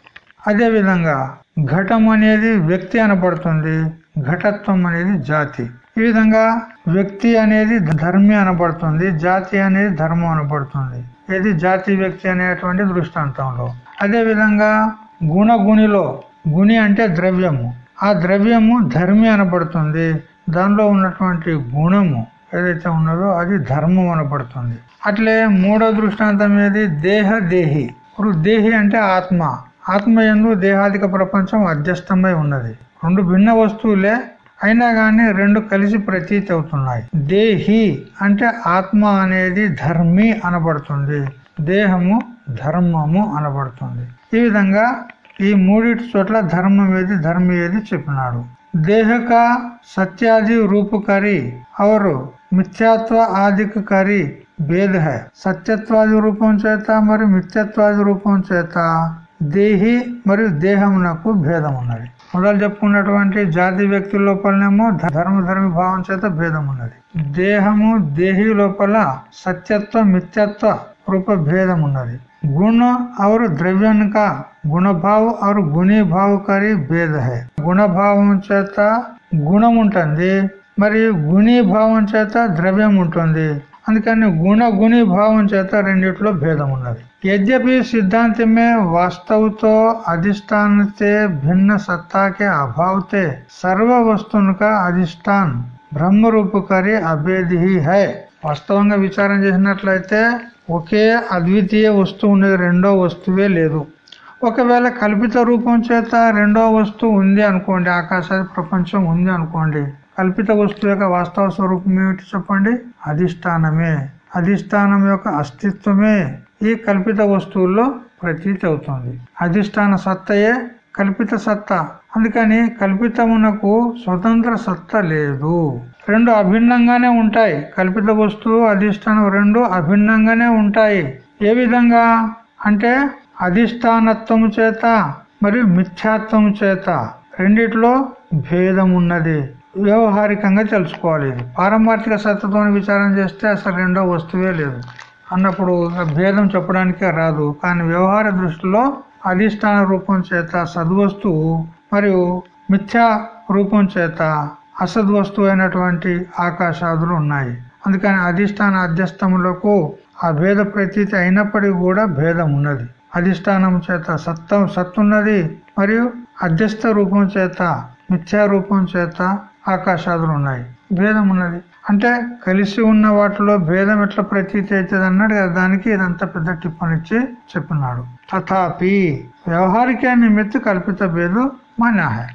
అదే విధంగా ఘటం అనేది వ్యక్తి అనబడుతుంది. ఘటత్వం అనేది జాతి. ఈ విధంగా వ్యక్తి అనేది ధర్మి అనబడుతుంది. జాతి అనేది ధర్మం అనబడుతుంది. ఇది జాతి వ్యక్తి అనేటువంటి దృష్టాంతంలో. అదే విధంగా గుణగుణిలో గుణి అంటే ద్రవ్యము. ఆ ద్రవ్యము ధర్మి అనబడుతుంది. దానిలో ఉన్నటువంటి గుణము ఏదైతే ఉన్నదో అది ధర్మం అనబడుతుంది. అట్లే మూడో దృష్టాంతం ఏది? దేహ దేహి. ఇప్పుడు దేహి అంటే ఆత్మ. ఆత్మ ఎందు దేహాదిక ప్రపంచం అధ్యస్థమై ఉన్నది. రెండు భిన్న వస్తువులే అయినా కానీ రెండు కలిసి ప్రతీతి అవుతున్నాయి. దేహి అంటే ఆత్మ అనేది ధర్మి అనబడుతుంది. దేహము ధర్మము అనబడుతుంది. ఈ విధంగా ఈ మూడిటి చోట్ల ధర్మం ఏది? ధర్మ ఏది? చెప్పినాడు. దేహక సత్యాది రూపకరి అవరు మిథ్యాత్వ ఆదికరి భేద. హై సత్యత్వాది రూపం చేత మరియు మిథ్యత్వాది రూపం చేత దేహి మరియు దేహమునకు భేదం ఉన్నది మొదలు చెప్పుకున్నటువంటి జాతి వ్యక్తి లోపలనేమో ధర్మ ధర్మ భావం చేత భేదం ఉన్నది దేహము దేహి లోపల సత్యత్వ మిథ్యత్వ రూప భేదం ఉన్నది గుణ और ద్రవ్యం का గుణభావ और గుణీ భావకరి భేద హై గుణభావం చేత గుణం ఉంటుంది మరియు గుణీ భావం చేత ద్రవ్యం ఉంటుంది అందుకని గుణ గుణి భావం చేత రెండిట్లో భేదం ఉన్నది यद्यपि सिद्धांत में वास्तव तो अधिष्ठान से भिन्न सत्ता के अभाव से सर्व वस्तुन का अधिष्ठान బ్రహ్మ రూపకరి అభేది హై వాస్తవంగా విచారం చేసినట్లయితే ఒకే అద్వితీయ వస్తువు ఉండేది రెండో వస్తువే లేదు. ఒకవేళ కల్పిత రూపం చేత రెండో వస్తువు ఉంది అనుకోండి ఆకాశ ప్రపంచం ఉంది అనుకోండి కల్పిత వస్తువు యొక్క వాస్తవ స్వరూపం ఏమిటి చెప్పండి? అధిష్టానమే. అధిష్టానం యొక్క అస్తిత్వమే ఈ కల్పిత వస్తువుల్లో ప్రతీతి అవుతుంది. అధిష్టాన సత్తయే కల్పిత సత్తా. అందుకని కల్పితమునకు స్వతంత్ర సత్త లేదు. రెండు అభిన్నంగానే ఉంటాయి. కల్పిత వస్తువు అధిష్టానం రెండు అభిన్నంగానే ఉంటాయి. ఏ విధంగా? అంటే అధిష్టానత్వము చేత మరియు మిథ్యాత్వము చేత. రెండిట్లో భేదం ఉన్నది వ్యవహారికంగా తెలుసుకోవాలి. పారమార్థిక సత్తతో విచారం చేస్తే అసలు రెండో వస్తువే లేదు. అన్నప్పుడు భేదం చెప్పడానికే రాదు. కానీ వ్యవహార దృష్టిలో అధిష్టాన రూపం చేత సద్వస్తువు మరియు మిథ్యా రూపం చేత అసద్వస్తువు అయినటువంటి ఆకాశాదులు ఉన్నాయి. అందుకని అధిష్టాన అధ్యస్థములకు ఆ భేద ప్రతీతి అయినప్పటికీ కూడా భేదం ఉన్నది. అధిష్టానం చేత సత్తం సత్తున్నది మరియు అధ్యస్థ రూపం చేత మిథ్యా రూపం చేత ఆకాశాదులు ఉన్నాయి. భేదం ఉన్నది. అంటే కలిసి ఉన్న వాటిలో భేదం ఎట్లా ప్రతీతి అవుతుంది అన్నాడు కదా దానికి ఇదంతా పెద్ద టిప్పనిచ్చి చెప్పినాడు. తథాపి వ్యవహారిక నిమిత్త కల్పిత భేదం మాన్య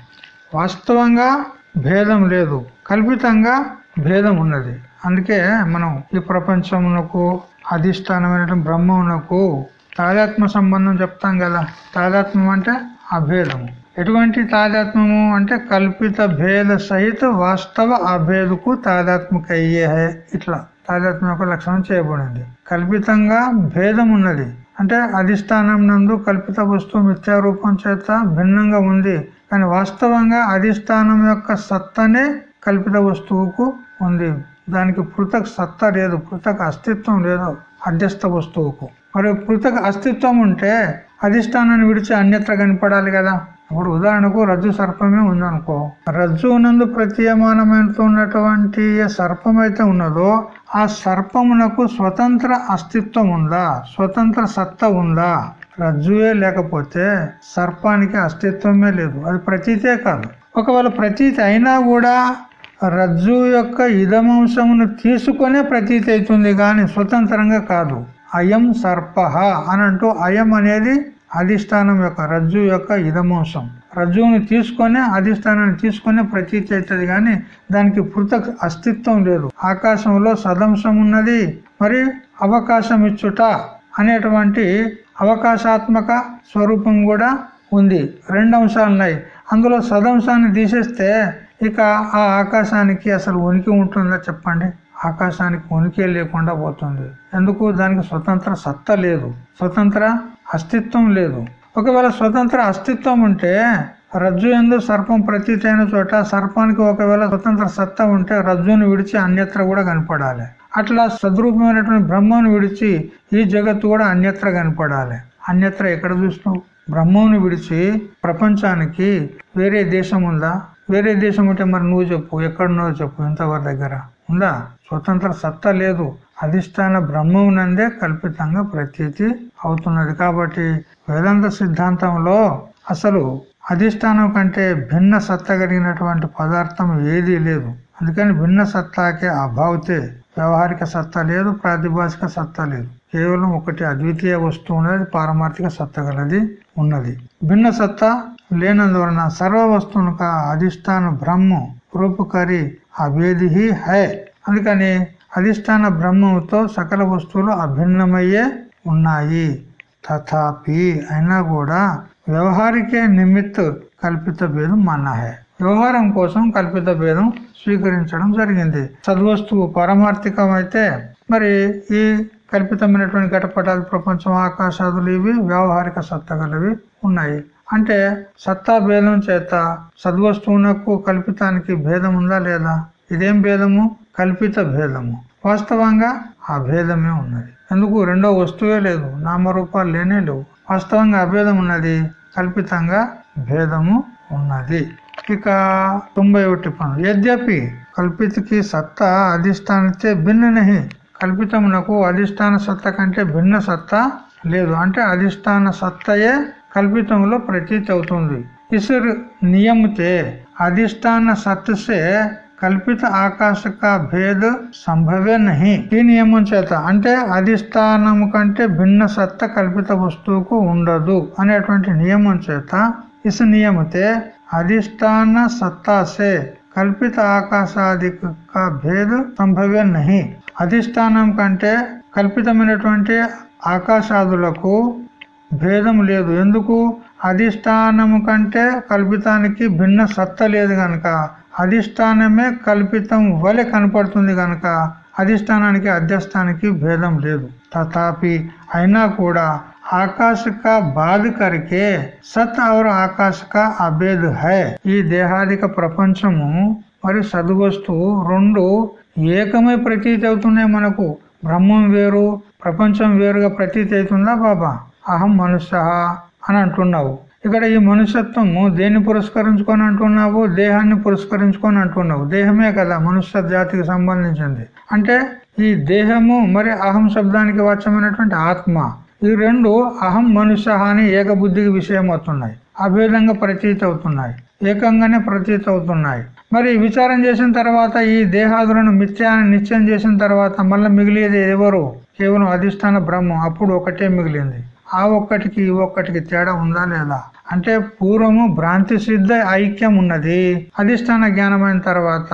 వాస్తవంగా భేదం లేదు. కల్పితంగా భేదం ఉన్నది. అందుకే మనం ఈ ప్రపంచమునకు అధిష్టానమైన బ్రహ్మమునకు తాదాత్మ సంబంధం చెప్తాం కదా. తాదాత్మ్యం అంటే అభేదము. ఎటువంటి తాదాత్మ్యము అంటే కల్పిత భేద సహిత వాస్తవ అభేదకు తాదాత్మక అయ్యే ఇట్లా తాదాత్మ్య యొక్క లక్షణం చేయబడింది. కల్పితంగా భేదం ఉన్నది. అంటే అధిష్టానం నందు కల్పిత వస్తువు మిథ్యారూపం చేత భిన్నంగా ఉంది. కానీ వాస్తవంగా అధిష్టానం యొక్క సత్తనే కల్పిత వస్తువుకు ఉంది. దానికి పృథక్ సత్త లేదు పృథక్ అస్తిత్వం లేదు అధ్యస్థ వస్తువుకు. మరి పృథక్ అస్తిత్వం ఉంటే అధిష్టానాన్ని విడిచి అన్యత్ర కనపడాలి కదా. ఇప్పుడు ఉదాహరణకు రజ్జు సర్పమే ఉందనుకో. రజ్జు నందు ప్రతీయమానమైనటువంటి సర్పం అయితే ఉన్నదో ఆ సర్పమునకు స్వతంత్ర అస్తిత్వం ఉందా? స్వతంత్ర సత్త ఉందా? రజ్జువే లేకపోతే సర్పానికి అస్తిత్వమే లేదు. అది ప్రతీతే కాదు. ఒకవేళ ప్రతీతి అయినా కూడా రజ్జు యొక్క ఇదమంశమును తీసుకునే ప్రతీతి అవుతుంది కానీ స్వతంత్రంగా కాదు. అయం సర్ప అనంటూ అయం అనేది అధిష్టానం యొక్క రజ్జు యొక్క ఇదమంశం. రజ్జువుని తీసుకొని అధిష్టానాన్ని తీసుకొని ప్రతీతి అవుతుంది కానీ దానికి పృథక్ అస్తిత్వం లేదు. ఆకాశంలో సదంశం ఉన్నది. మరి అవకాశం ఇచ్చుట అనేటువంటి అవకాశాత్మక స్వరూపం కూడా ఉంది. రెండు అంశాలు ఉన్నాయి అందులో సదంశాన్ని తీసేస్తే ఇక ఆ ఆకాశానికి అసలు ఉనికి ఉంటుందా చెప్పండి? ఆకాశానికి ఉనికి లేకుండా పోతుంది. ఎందుకు? దానికి స్వతంత్ర సత్త లేదు. స్వతంత్ర అస్తిత్వం లేదు. ఒకవేళ స్వతంత్ర అస్తిత్వం ఉంటే రజ్జు ఎందు సర్పం ప్రతీతైన చోట సర్పానికి ఒకవేళ స్వతంత్ర సత్తా ఉంటే రజ్జును విడిచి అన్యత్ర కూడా కనపడాలి. అట్లా సద్రూపమైనటువంటి బ్రహ్మను విడిచి ఈ జగత్తు కూడా అన్యత్ర కనపడాలి. అన్యత్ర ఎక్కడ చూసినావు? బ్రహ్మను విడిచి ప్రపంచానికి వేరే దేశం ఉందా? వేరే దేశం ఉంటే మరి నువ్వు చెప్పు ఎక్కడున్నావు చెప్పు ఇంతవరకు దగ్గర ఉందా? స్వతంత్ర సత్తా లేదు. అధిష్టాన బ్రహ్మమునందే కల్పితంగా ప్రతీతి అవుతున్నది. కాబట్టి వేదాంత సిద్ధాంతంలో అసలు అధిష్టానం కంటే భిన్న సత్త కలిగినటువంటి పదార్థం ఏదీ లేదు. అందుకని భిన్న సత్తాకే అభావతే వ్యవహారిక సత్తా లేదు ప్రాతిభాషిక సత్తా లేదు. కేవలం ఒకటి అద్వితీయ వస్తువు ఉన్నది పారమార్థిక సత్తా గలది ఉన్నది. భిన్న సత్తా లేనందువలన సర్వ వస్తువునుక అధిష్టాన బ్రహ్మం రూపకరి అభేది హై అందుకని అధిష్టాన బ్రహ్మముతో సకల వస్తువులు అభిన్నమయ్యే ఉన్నాయి. తథాపి అయినా కూడా వ్యవహారికే నిమిత్త కల్పిత భేదం మన్నాహే వ్యవహారం కోసం కల్పిత భేదం స్వీకరించడం జరిగింది. సద్వస్తువు పారమార్థికం అయితే మరి ఈ కల్పితమైనటువంటి ఘటపటాలు ప్రపంచం ఆకాశాదులు ఇవి వ్యవహారిక సత్తగలవి ఉన్నాయి. అంటే సత్తా భేదం చేత సద్వస్తువునకు కల్పితానికి భేదం ఉందా లేదా? ఇదేం భేదము? కల్పిత భేదము. వాస్తవంగా ఆ భేదమే ఉన్నది. ఎందుకు? రెండో వస్తువే లేదు. నామరూపాలు లేనే లేవు. వాస్తవంగా అభేదం ఉన్నది. కల్పితంగా భేదము ఉన్నది. ఇక తొంభై ఒకటి పనులు. యద్యపి కల్పితకి సత్తా అధిష్టానితే భిన్న నహి. కల్పితమునకు అధిష్టాన సత్త కంటే భిన్న సత్తా లేదు. అంటే అధిష్టాన సత్తయే కల్పితంలో ప్రతీతి అవుతుంది. ఇసురు నియమితే అధిష్టాన సత్తసే కల్పిత ఆకాశక భేద సంభవే నహి. ఈ నియమం చేత అంటే అధిష్టానము కంటే భిన్న సత్త కల్పిత వస్తువుకు ఉండదు అనేటువంటి నియమం చేత ఇసు నియమితే అధిష్టాన సత్తాసే కల్పిత ఆకాశాది కా భేద సంభవ్యం నహి అధిష్టానం కంటే కల్పితమైనటువంటి ఆకాశాదులకు భేదం లేదు ఎందుకు అధిష్టానము కంటే కల్పితానికి భిన్న సత్త లేదు గనక అధిష్టానమే కల్పితం వలె కనపడుతుంది గనక అధిష్టానానికి అధ్యస్థానికి భేదం లేదు తథాపి అయినా కూడా ఆకాశ కా బాధ కరికే సత్ और ఆకాశ కా అభేద్ హై. ఈ దేహాదిక ప్రపంచము మరి సద్వస్తువు రెండు ఏకమై ప్రతీతి అవుతున్నాయి మనకు. బ్రహ్మం వేరు ప్రపంచం వేరుగా ప్రతీతి అవుతుందా బాబా? అహం మనుష్య అని అంటున్నావు. ఇక్కడ ఈ మనుష్యత్వము దేన్ని పురస్కరించుకొని అంటున్నావు? దేహాన్ని పురస్కరించుకొని అంటున్నావు. దేహమే కదా మనుష్య జాతికి సంబంధించింది. అంటే ఈ దేహము మరి అహం శబ్దానికి వాచ్యమైనటువంటి ఆత్మ. ఈ రెండు అహం మనుష్య అని ఏకబుద్ధికి విషయం అవుతున్నాయి అభేదంగా ప్రతీతి అవుతున్నాయి ఏకంగానే ప్రతీతి అవుతున్నాయి మరి విచారం చేసిన తర్వాత ఈ దేహాదులను మిథ్యాన్ని నిత్యం చేసిన తర్వాత మళ్ళీ మిగిలేది ఎవరు? కేవలం అధిష్టాన బ్రహ్మం. అప్పుడు ఒకటే మిగిలింది. ఆ ఒక్కటికి ఈ ఒక్కటికి తేడా ఉందా లేదా? అంటే పూర్వము భ్రాంతి సిద్ధ ఐక్యం ఉన్నది. అధిష్టాన జ్ఞానమైన తర్వాత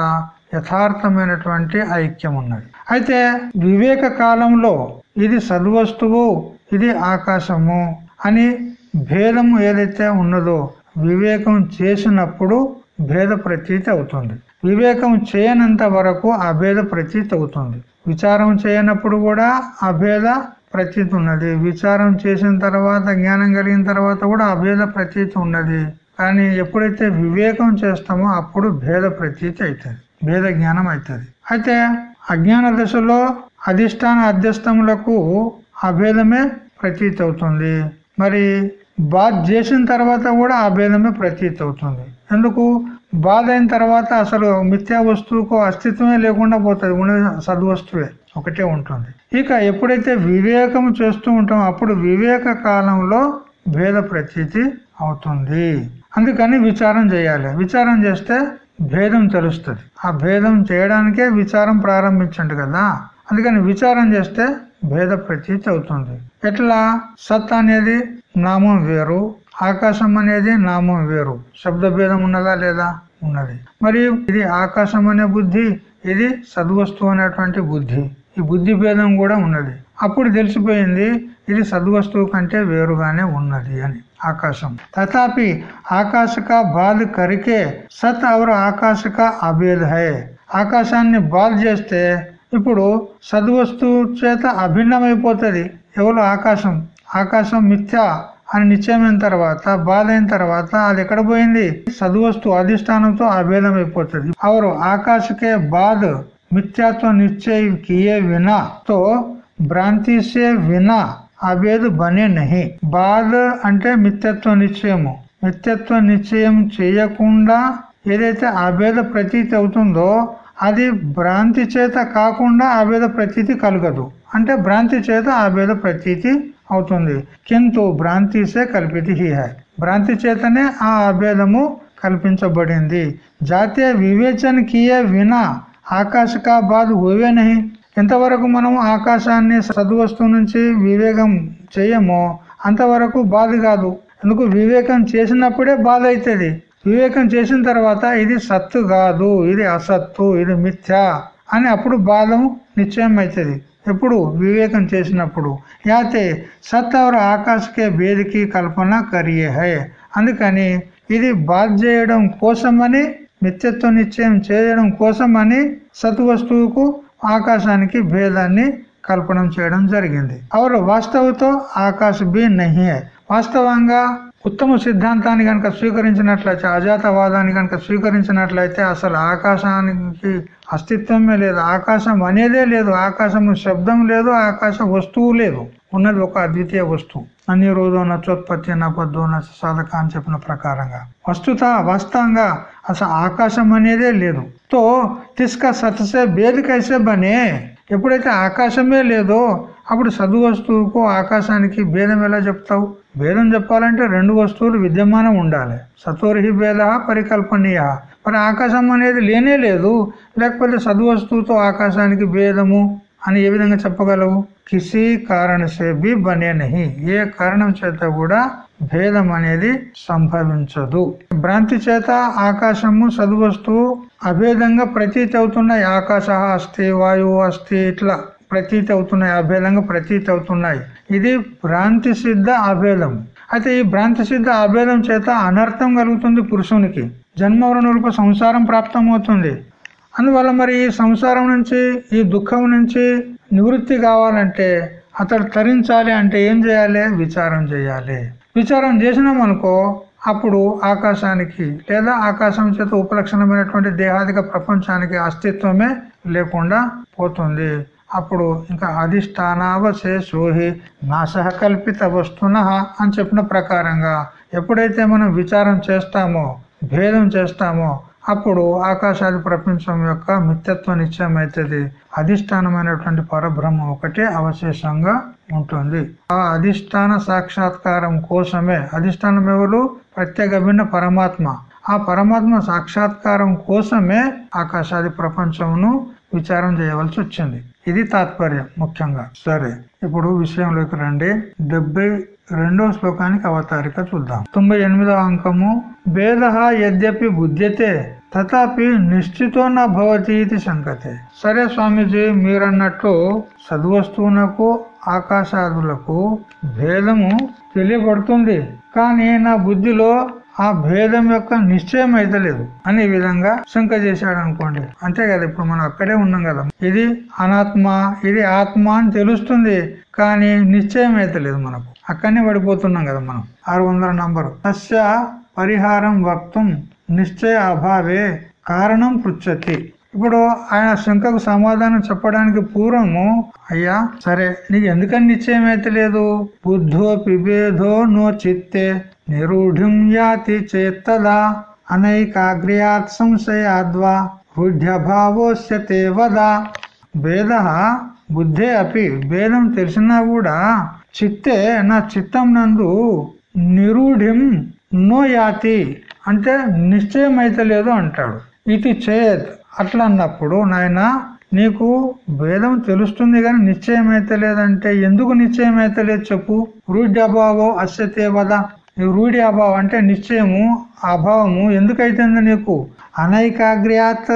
యథార్థమైనటువంటి ఐక్యం ఉన్నది. అయితే వివేక కాలంలో ఇది సద్వస్తువు ఇది ఆకాశము అని భేదము ఏదైతే ఉన్నదో వివేకం చేసినప్పుడు భేద ప్రతీతి అవుతుంది. వివేకం చేయనంత వరకు అభేద ప్రతీతి అవుతుంది. విచారం చేయనప్పుడు కూడా అభేద ప్రతీతి ఉన్నది. విచారం చేసిన తర్వాత జ్ఞానం కలిగిన తర్వాత కూడా అభేద ప్రతీతి ఉన్నది. కానీ ఎప్పుడైతే వివేకం చేస్తామో అప్పుడు భేద ప్రతీతి అవుతుంది. భేద జ్ఞానం అవుతుంది. అయితే అజ్ఞాన దశలో అధిష్టాన అధ్యస్థములకు అభేదమే ప్రతీతి అవుతుంది. మరి బాధ చేసిన తర్వాత కూడా అభేదమే ప్రతీతి అవుతుంది. ఎందుకు? బాధ అయిన తర్వాత అసలు మిథ్యా వస్తువుకు అస్తిత్వమే లేకుండా పోతుంది. ఉన్న సద్వస్తువే ఒకటే ఉంటుంది. ఇక ఎప్పుడైతే వివేకం చేస్తూ ఉంటామో అప్పుడు వివేక కాలంలో భేద ప్రతీతి అవుతుంది. అందుకని విచారం చేయాలి. విచారం చేస్తే భేదం తెలుస్తుంది. ఆ భేదం చేయడానికే విచారం ప్రారంభించండి కదా. అందుకని విచారం చేస్తే భేద ప్రతీతి అవుతుంది. ఎట్లా? సత్ అనేది నామం వేరు ఆకాశం అనేది నామం వేరు. శబ్ద భేదం ఉన్నదా లేదా? ఉన్నది. మరి ఇది ఆకాశం అనే బుద్ధి ఇది సద్వస్తువు అనేటువంటి బుద్ధి. ఈ బుద్ధి భేదం కూడా ఉన్నది. అప్పుడు తెలిసిపోయింది ఇది సద్వస్తువు కంటే వేరుగానే ఉన్నది అని. ఆకాశం. తథాపి ఆకాశక బాధ కరికే సత్ అవరు ఆకాశక అభేద హై ఆకాశాన్ని బాధ చేస్తే ఇప్పుడు సద్వస్తువు చేత అభిన్నమైపోతుంది. ఎవరు ఆకాశం? ఆకాశం మిథ్య అని నిశ్చయమైన తర్వాత బాధ అయిన తర్వాత అది ఎక్కడ పోయింది? సద్వస్తు అధిష్టానంతో అభేదం అయిపోతుంది అవరు ఆకాశకే బాధ మిథ్యాత్వ నిశ్చయ కియే వినా తో భ్రాంతి సే వినా అభేద బనే నహి. బాధ అంటే మిథ్యత్వ నిశ్చయము. మిథ్యత్వ నిశ్చయం చేయకుండా ఏదైతే అభేద ప్రతీతి అవుతుందో అది భ్రాంతి చేత కాకుండా అభేద ప్రతీతి కలగదు. అంటే భ్రాంతి చేత అభేద ప్రతీతి అవుతుంది. కింటు భ్రాంతిసే కల్పితి హీ హై. భ్రాంతి చేతనే ఆ అభేదము కల్పించబడింది. జాతీయ వివేచన కియే వినా ఆకాశ కా బాధ హువే నహి. ఎంతవరకు మనం ఆకాశాన్ని సద్వస్తువు నుంచి వివేకం చేయమో అంతవరకు బాధ కాదు. ఎందుకు? వివేకం చేసినప్పుడే బాధ అవుతుంది వివేకం చేసిన తర్వాత ఇది సత్తు కాదు ఇది అసత్తు ఇది మిథ్య అని అప్పుడు బాధం నిశ్చయం అవుతుంది ఎప్పుడు? వివేకం చేసినప్పుడు. యాతే సత్ और ఆకాశకే భేదికి కల్పన కరియే హై అందుకని ఇది బాధ చేయడం కోసమని మిత్యత్వ నిశ్చయం చేయడం కోసమని సత్ వస్తువుకు ఆకాశానికి భేదాన్ని కల్పనం చేయడం జరిగింది. అవరు వాస్తవతో ఆకాశ బి నహి వాస్తవంగా ఉత్తమ సిద్ధాంతాన్ని కనుక స్వీకరించినట్లయితే అజాతవాదాన్ని కనుక స్వీకరించినట్లయితే అసలు ఆకాశానికి అస్తిత్వమే లేదు. ఆకాశం అనేదే లేదు. ఆకాశము శబ్దం లేదు. ఆకాశ వస్తువు లేదు. ఉన్నది ఒక అద్వితీయ వస్తువు. అన్ని రోజు నచ్చోత్పత్తి నపద్దు నచ్చ సాధక అని చెప్పిన ప్రకారంగా. వస్తుత వాస్తవంగా అసలు ఆకాశం అనేదే లేదు. తో తిస్క సత్సే భేదికైసే బనే. ఎప్పుడైతే ఆకాశమే లేదో అప్పుడు సద్వస్తువుకు ఆకాశానికి భేదం ఎలా చెప్తావు? భేదం చెప్పాలంటే రెండు వస్తువులు విద్యమానం ఉండాలి. సతోరిహి భేద పరికల్పనీయ. మరి ఆకాశం అనేది లేనే లేదు. లేకపోతే సద్వస్తువుతో ఆకాశానికి భేదము అని ఏ విధంగా చెప్పగలవు? కిసి కారణ బి బనే నహి ఏ కారణం చేత కూడా భేదం అనేది సంభవించదు. భ్రాంతి చేత ఆకాశము సద్వస్తువు అభేదంగా ప్రతీతి అవుతున్నాయి. ఆకాశ అస్థి వాయువు అస్థి ఇట్లా. ప్రతీతి అవుతున్నాయి అభేలంగా ప్రతీతి అవుతున్నాయి ఇది భ్రాంతి సిద్ధ అభేలం అయితే ఈ భ్రాంతి సిద్ధ అభేదం చేత అనర్థం కలుగుతుంది పురుషునికి. జన్మవరణ రూప సంసారం ప్రాప్తమవుతుంది. అందువల్ల మరి ఈ సంసారం నుంచి ఈ దుఃఖం నుంచి నివృత్తి కావాలంటే అతడు తరించాలి అంటే ఏం చేయాలి? విచారం చేయాలి. విచారం చేసినాం అనుకో అప్పుడు ఆకాశానికి లేదా ఆకాశం చేత ఉపలక్షణమైనటువంటి దేహాదిక ప్రపంచానికి అస్తిత్వమే లేకుండా పోతుంది. అప్పుడు ఇంకా అధిష్టానావశేషోహి నాశకల్పిత వస్తున అని చెప్పిన ప్రకారంగా ఎప్పుడైతే మనం విచారం చేస్తామో భేదం చేస్తామో అప్పుడు ఆకాశాది ప్రపంచం యొక్క మిత్యత్వ నిశ్చయం అవుతుంది అధిష్టానమైనటువంటి పరబ్రహ్మ ఒకటే అవశేషంగా ఉంటుంది. ఆ అధిష్టాన సాక్షాత్కారం కోసమే అధిష్టానం ఎవరు? ప్రత్యేక భిన్న పరమాత్మ. ఆ పరమాత్మ సాక్షాత్కారం కోసమే ఆకాశాది ప్రపంచమును విచారం చేయవలసి వచ్చింది. ఇది తాత్పర్యం ముఖ్యంగా. సరే ఇప్పుడు విషయంలోకి రండి. డెబ్బై రెండవ శ్లోకానికి అవతారిక చూద్దాం. తొంభై ఎనిమిదవ అంకము భేద యద్యపి బుద్ధ్యతే తథాపి నిశ్చితో నా భవతి ఇది సంకతే సరే స్వామీజీ మీరన్నట్టు సద్వస్తువునకు ఆకాశాదులకు భేదము తెలియబడుతుంది కానీ నా బుద్ధిలో ఆ భేదం యొక్క నిశ్చయం అయితే లేదు. అనే విధంగా శంక చేశాడు అనుకోండి. అంతే కదా ఇప్పుడు మనం అక్కడే ఉన్నాం కదా. ఇది అనాత్మ ఇది ఆత్మ అని తెలుస్తుంది కానీ నిశ్చయం అయితే లేదు మనకు. అక్కడనే పడిపోతున్నాం కదా మనం. ఆరు వందల నంబరు. తస్య పరిహారం వక్తం నిశ్చయ అభావే కారణం పృచ్చతి ఇప్పుడు ఆయన శంకకు సమాధానం చెప్పడానికి పూర్వము అయ్యా సరే నీకు ఎందుకని నిశ్చయం అయితే లేదు? బుద్ధో పిభేదో నో చిత్తే. నిరూఢిం యాతి చేత్తదా అనైకాగ్ర్యాత్ సంశయాద్వా హృద్యభావోస్యతే వదా. భేద బుద్ధే అపి భేదం తెలిసినా కూడా చిత్తే నా చిత్తం నందు నిరూఢిం నో యాతి అంటే నిశ్చయం అంటాడు. ఇది చేత్ అట్లా అన్నప్పుడు నాయన నీకు భేదం తెలుస్తుంది కానీ నిశ్చయం అయితే లేదంటే ఎందుకు నిశ్చయం అయితే లేదు చెప్పు. రూఢి అస్యతే వదా. ఈ రూఢి అభావం అంటే నిశ్చయము అభావము ఎందుకైతుంది నీకు? అనైకాగ్ర్యాత్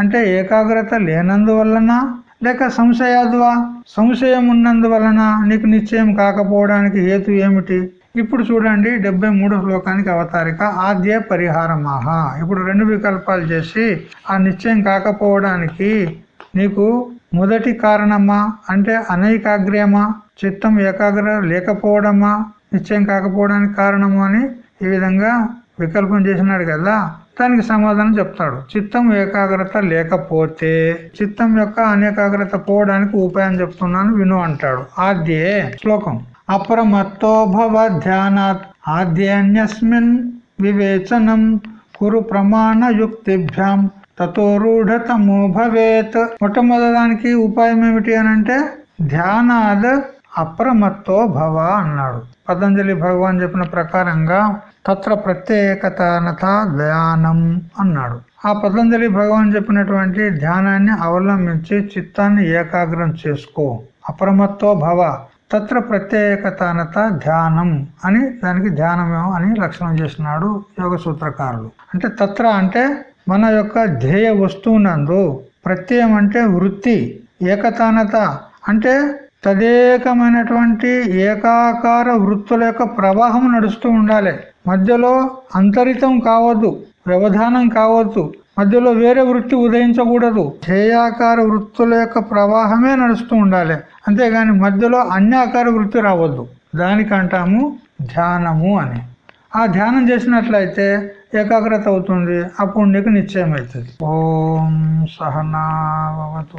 అంటే ఏకాగ్రత లేనందువలన లేక సంశయాద్వా? సంశయం ఉన్నందువలన నీకు నిశ్చయం కాకపోవడానికి హేతు ఏమిటి? ఇప్పుడు చూడండి డెబ్బై మూడో శ్లోకానికి అవతారిక ఆద్య పరిహారమాహ. ఇప్పుడు రెండు వికల్పాలు చేసి ఆ నిశ్చయం కాకపోవడానికి నీకు మొదటి కారణమా? అంటే అనైకాగ్ర్యమా? చిత్తం ఏకాగ్ర లేకపోవడమా? నిశ్చయం కాకపోవడానికి కారణము అని ఈ విధంగా వికల్పం చేసినాడు కదా. దానికి సమాధానం చెప్తాడు. చిత్తం ఏకాగ్రత లేకపోతే చిత్తం యొక్క అనేకాగ్రత పోవడానికి ఉపాయం చెప్తున్నాను విను అంటాడు. ఆద్యే శ్లోకం. అప్రమత్తో భవ ధ్యానాత్ ఆద్యన్యస్మిన్ వివేచనం కురు ప్రమాణ యుక్తిభ్యాం తతో రూఢతమో భవేత్. మొట్టమొదటానికి ఉపాయం ఏమిటి అని అంటే ధ్యానాద్ అప్రమత్తో భవ అన్నాడు. పతంజలి భగవాన్ చెప్పిన ప్రకారంగా తత్ర ప్రత్యేకతనత ధ్యానం అన్నాడు. ఆ పతంజలి భగవాన్ చెప్పినటువంటి ధ్యానాన్ని అవలంబించి చిత్తాన్ని ఏకాగ్రం చేసుకో. అప్రమత్తో భవ. తత్ర ప్రత్యేకతానత ధ్యానం అని దానికి ధ్యానమేమో అని లక్షణం చేసినాడు యోగ సూత్రకారులు. అంటే తత్ర అంటే మన యొక్క ధ్యేయ వస్తువునందు ప్రత్యయం అంటే వృత్తి ఏకతానత అంటే తదేకమైనటువంటి ఏకాకార వృత్తుల యొక్క ప్రవాహం నడుస్తూ ఉండాలి. మధ్యలో అంతరితం కావద్దు వ్యవధానం కావద్దు. మధ్యలో వేరే వృత్తి ఉదయించకూడదు. ధ్యేయాకార వృత్తుల యొక్క ప్రవాహమే నడుస్తూ ఉండాలి. అంతేగాని మధ్యలో అన్యాకార వృత్తి రావద్దు. దానికంటాము ధ్యానము అని. ఆ ధ్యానం చేసినట్లయితే ఏకాగ్రత అవుతుంది అప్పుడు నీకు నిశ్చయం అవుతుంది ఓం సహనావతు